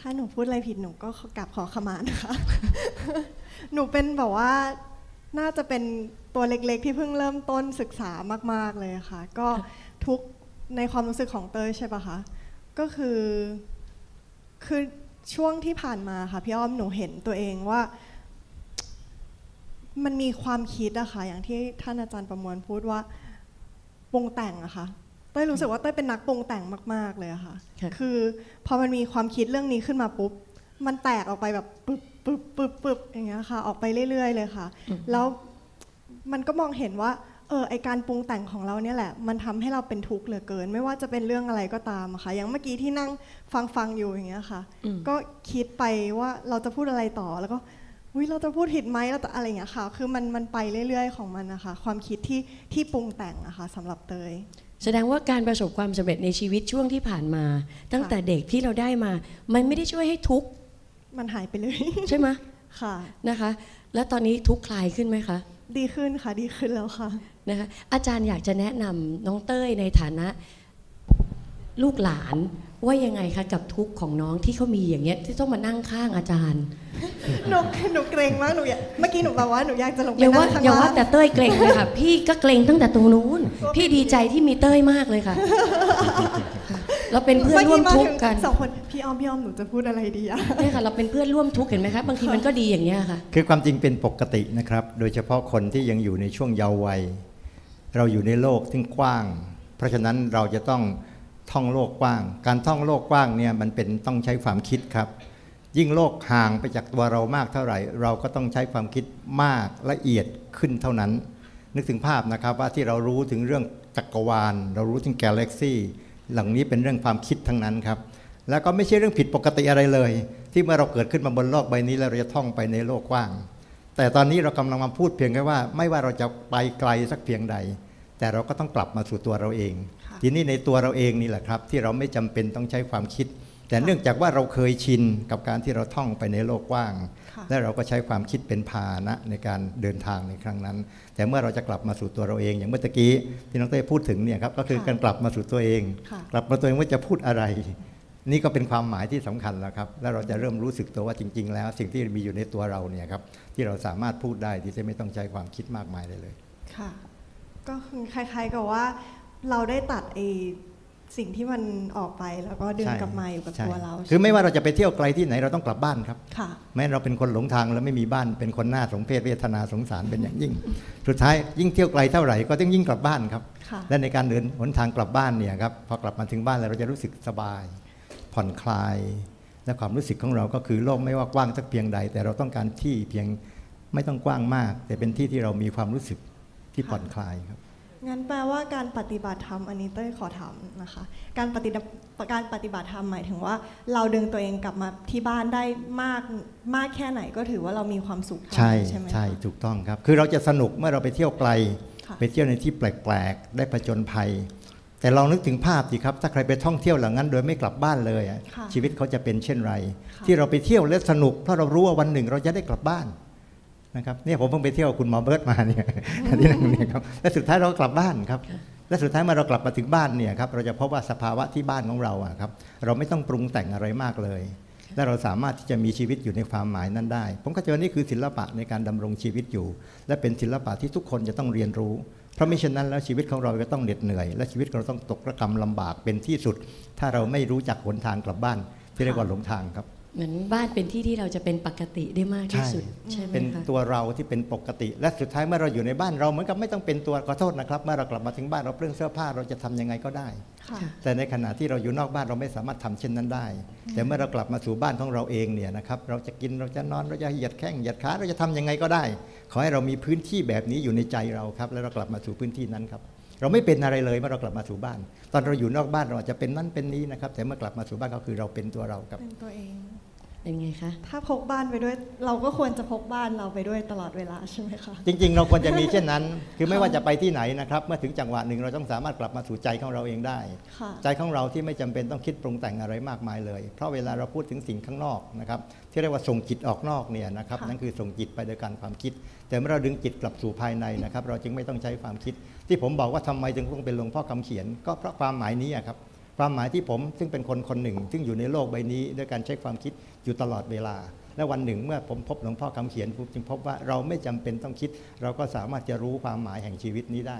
ถ้าหนูพูดอะไรผิดหนูก็กลับขอขมานะคะ หนูเป็นแบบว่าน่าจะเป็นตัวเล็กๆ ที่เพิ่งเริ่มต้นศึกษามากๆเลยค่ะ ก็ทุกในความรู้สึกของเตยใช่ปะคะก็คือคือช่วงที่ผ่านมาค่ะพี่อ้อมหนูเห็นตัวเองว่า มันมีความคิดอะค่ะอย่างที่ท่านอาจารย์ประมวลพูดว่าปรุงแต่งอะค่ะ เต้ยรู้สึกว่าเต้ยเป็นนักปรุงแต่งมาก ๆ เลยอะค่ะค่ะ คือพอมันมีความคิดเรื่องนี้ขึ้นมาปุ๊บ มันแตกออกไปแบบปึ๊บปึ๊บปึ๊บปึ๊บอย่างเงี้ยค่ะ ออกไปเรื่อย ๆ เลยค่ะ แล้วมันก็มองเห็นว่า เออไอการปรุงแต่งของเราเนี่ยแหละ มันทำให้เราเป็นทุกข์เหลือเกิน ไม่ว่าจะเป็นเรื่องอะไรก็ตามอะค่ะ อย่างเมื่อกี้ที่นั่งฟังฟังๆอยู่อย่างเงี้ยค่ะอืมก็คิดไปว่าเราจะพูดอะไรต่อ แล้วก็วิเราจะพูดผิดไหมเราจะอะไรอย่างเงี้ยค่ะ คือมันมันไปเรื่อย ๆ ของมันนะคะ ความคิดที่ที่ปรุงแต่งอะค่ะสำหรับเตย แสดงว่าการประสบความสำเร็จในชีวิตช่วงที่ผ่านมา ตั้งแต่เด็กที่เราได้มา มันไม่ได้ช่วยให้ทุกข์มันหายไปเลย ใช่ไหมค่ะนะคะ แล้วตอนนี้ทุกข์คลายขึ้นไหมคะ ดีขึ้นค่ะดีขึ้นแล้วค่ะนะคะอาจารย์อยากจะแนะนำน้องเต้ยในฐานะ ลูกหลาน ว่ายังไงคะกับทุกข์ของน้องที่เขามีอย่างเงี้ยที่ต้องมานั่งข้างอาจารย์หนูหนูเกรงมากหนูอยากเมื่อกี้หนูแบบว่าหนูอยากจะลงไปอย่าว่านั่งข้างอย่าว่าล่างแต่เต้ยเกรงเลยค่ะ พี่ก็เกรงตั้งแต่ตรงนู้น พี่ดีใจที่มีเต้ยมากเลยค่ะเราเป็นเพื่อนร่วมทุกข์กันสองคนพี่อ้อมพี่อ้อมหนูจะพูดอะไรดีอะเนี่ยค่ะเราเป็นเพื่อนร่วมทุกข์เห็นไหมคะบางทีมันก็ดีอย่างเงี้ยค่ะ คือความจริงเป็นปกตินะครับ โดยเฉพาะคนที่ยังอยู่ในช่วงเยาว์วัย เราอยู่ในโลกที่กว้าง เพราะฉะนั้นเราจะต้อง ท่องโลกกว้าง การท่องโลกกว้างเนี่ยมันเป็นต้องใช้ความคิดครับ ยิ่งโลกห่างไปจากตัวเรามากเท่าไหร่ เราก็ต้องใช้ความคิดมากละเอียดขึ้นเท่านั้น นึกถึงภาพนะครับว่าที่เรารู้ถึงเรื่องจักรวาล เรารู้ถึงกาแล็กซี่หล่านี้เป็นเรื่องความคิดทั้งนั้นครับ แล้วก็ไม่ใช่เรื่องผิดปกติอะไรเลย ที่เมื่อเราเกิดขึ้นมาบนโลกใบนี้แล้วเราจะท่องไปในโลกกว้าง แต่ตอนนี้เรากำลังมาพูดเพียงแค่ว่า ไม่ว่าเราจะไปไกลสักเพียงใด แต่เราก็ต้องกลับมาสู่ตัวเราเอง ทีนี้ในตัวเราเองนี่แหละครับ ที่เราไม่จำเป็นต้องใช้ความคิด แต่เนื่องจากว่าเราเคยชินกับการที่เราท่องไปในโลกกว้างค่ะและเราก็ใช้ความคิดเป็นพาหนะในการเดินทางในครั้งนั้น แต่เมื่อเราจะกลับมาสู่ตัวเราเอง อย่างเมื่อตะกี้ที่น้องเต้พูดถึงเนี่ยครับก็คือค่ะการกลับมาสู่ตัวเองค่ะกลับมาตัวเองว่าจะพูดอะไรนี่ก็เป็นความหมายที่สำคัญแล้วครับ แล้วเราจะเริ่มรู้สึกตัวว่าจริง ๆ แล้ว สิ่งที่มีอยู่ในตัวเราเนี่ยครับที่เราสามารถพูดได้ที่จะไม่ต้องใช้ความคิดมากมายเลยเลย ค่ะ ก็คือคล้ายๆกับว่า เราได้ตัดไอสิ่งที่มันออกไปแล้วก็ดึงใช่กลับมาอยู่กับใช่ตัวเราคือไม่ว่าเราจะไปเที่ยวไกลที่ไหนเราต้องกลับบ้านครับ ค่ะ แม้เราเป็นคนหลงทางแล้วไม่มีบ้านเป็นคนหน้าสงเพศเวทนาสงสารเป็นอย่างยิ่ง สุดท้ายยิ่งเที่ยวไกลเท่าไหร่ก็ต้องยิ่งกลับบ้านครับ ค่ะ และในการเดินหนทางกลับบ้านเนี่ยครับพอกลับมาถึงบ้านแล้วเราจะรู้สึกสบาย ผ่อนคลาย และความรู้สึกของเราก็คือโลกไม่ว่ากว้างสักเพียงใด แต่เราต้องการที่เพียงไม่ต้องกว้างมาก แต่เป็นที่ที่เรามีความรู้สึกที่ผ่อนคลายครับ งั้นแปลว่าการปฏิบัติธรรมอันนี้เต้ยขอถามนะคะ การปฏิบัติการปฏิบัติธรรมหมายถึงว่า เราดึงตัวเองกลับมาที่บ้านได้มากมากแค่ไหนก็ถือว่าเรามีความสุขเท่าใช่นั้นใช่ไหมคะใช่ถูกต้องครับ คือเราจะสนุกเมื่อเราไปเที่ยวไกลค่ะไปเที่ยวในที่แปลกๆ ได้ผจญภัย แต่ลองนึกถึงภาพสิครับ ถ้าใครไปท่องเที่ยวเหล่านั้น โดยไม่กลับบ้านเลยอะค่ะชีวิตเขาจะเป็นเช่นไรค่ะที่เราไปเที่ยวและสนุกเพราะเรารู้ว่าวันหนึ่งเราจะได้กลับบ้าน นะครับเนี่ยผมเพิ่งไปเที่ยวคุณหมอเบิร์ตมาเนี่ยที่นั่นเนี่ยครับและสุดท้ายเราก็กลับบ้านครับและสุดท้ายเมื่อเรากลับมาถึงบ้านเนี่ยครับเราจะพบว่าสภาวะที่บ้านของเราอะครับเราไม่ต้องปรุงแต่งอะไรมากเลย และเราสามารถที่จะมีชีวิตอยู่ในความหมายนั้นได้ ผมก็เจอนี่คือศิลปะในการดำรงชีวิตอยู่ และเป็นศิลปะที่ทุกคนจะต้องเรียนรู้ เพราะไม่เช่นนั้นแล้วชีวิตของเราก็ต้องเหน็ดเหนื่อย และชีวิตเราต้องตกระกรรมลำบากเป็นที่สุด ถ้าเราไม่รู้จักหนทางกลับบ้านที่เรียกว่าหลงทางครับ เหมือนบ้านเป็นที่ที่เราจะเป็นปกติได้มากที่สุด ใช่ใช่ไหมเป็นคะตัวเราที่เป็นปกติ และสุดท้ายเมื่อเราอยู่ในบ้านเราเหมือนกับไม่ต้องเป็นตัวขอโทษนะครับ เมื่อเรากลับมาถึงบ้านเราเปลื้องเสื้อผ้าเราจะทำยังไงก็ได้ค่ะแต่ในขณะที่เราอยู่นอกบ้านเราไม่สามารถทำเช่นนั้นได้ แต่เมื่อเรากลับมาสู่บ้านของเราเองเนี่ยนะครับเราจะกินเราจะนอนเราจะเหยียดแข้งเหยียดขาเราจะทำยังไงก็ได้ ขอให้เรามีพื้นที่แบบนี้อยู่ในใจเราครับ แล้วเรากลับมาสู่พื้นที่นั้นครับเราไม่เป็นอะไรเลยเมื่อเรากลับมาสู่บ้าน ตอนเราอยู่นอกบ้านเราอาจจะเป็นนั่นเป็นนี้นะครับ แต่เมื่อกลับมาสู่บ้านก็คือเราเป็นตัวเราครับเป็นตัวเอง เป็นไงคะ ถ้าพกบ้านไปด้วย เราก็ควรจะพกบ้านเราไปด้วยตลอดเวลาใช่ไหมคะ จริง ๆ เราควรจะมีเช่นนั้น คือไม่ว่าจะไปที่ไหนนะครับ เมื่อถึงจังหวะหนึ่งเราต้องสามารถกลับมาสู่ใจของเราเองได้ค่ะใจของเราที่ไม่จำเป็นต้องคิดปรุงแต่งอะไรมากมายเลย เพราะเวลาเราพูดถึงสิ่งข้างนอกนะครับที่เรียกว่าส่งจิตออกนอกเนี่ยนะครับค่ะนั่นคือส่งจิตไปโดยการความคิด แต่เมื่อเราดึงจิตกลับสู่ภายในนะครับ เราจึงไม่ต้องใช้ความคิด ที่ผมบอกว่าทำไมจึงต้องเป็นหลวงพ่อคำเขียน ก็เพราะความหมายนี้อะครับ ความหมายที่ผมซึ่งเป็นคนคนหนึ่ง ซึ่งอยู่ในโลกใบนี้ด้วยการใช้ความคิดอยู่ตลอดเวลา และวันหนึ่งเมื่อผมพบหลวงพ่อคำเขียนผมจึงพบว่าเราไม่จำเป็นต้องคิด เราก็สามารถจะรู้ความหมายแห่งชีวิตนี้ได้